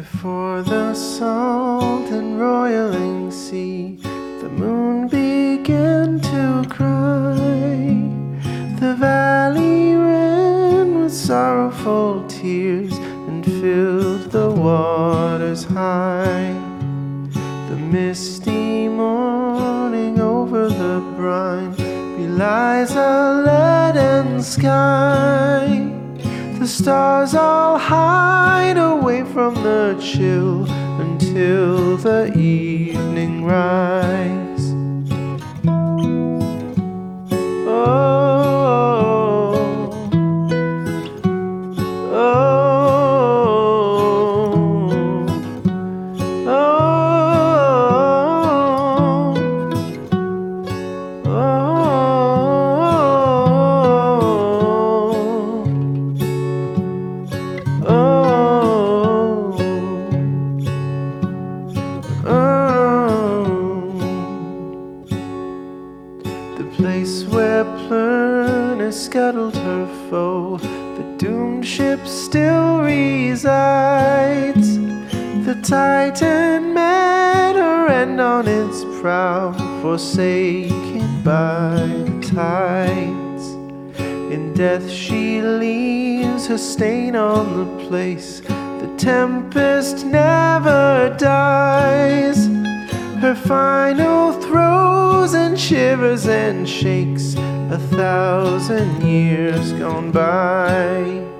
Before the salt and roiling sea, the moon began to cry. The valley ran with sorrowful tears and filled the waters high. The misty morning over the brine belies a leaden sky. The stars all hide away from the chill until the evening rise. Oh, oh, oh, place where Plurna scuttled her foe, the doomed ship still resides. The Titan met her end on its prow, forsaken by the tides. In death she leaves her stain on the place. The tempest never dies. Her final and shivers and shakes a thousand years gone by.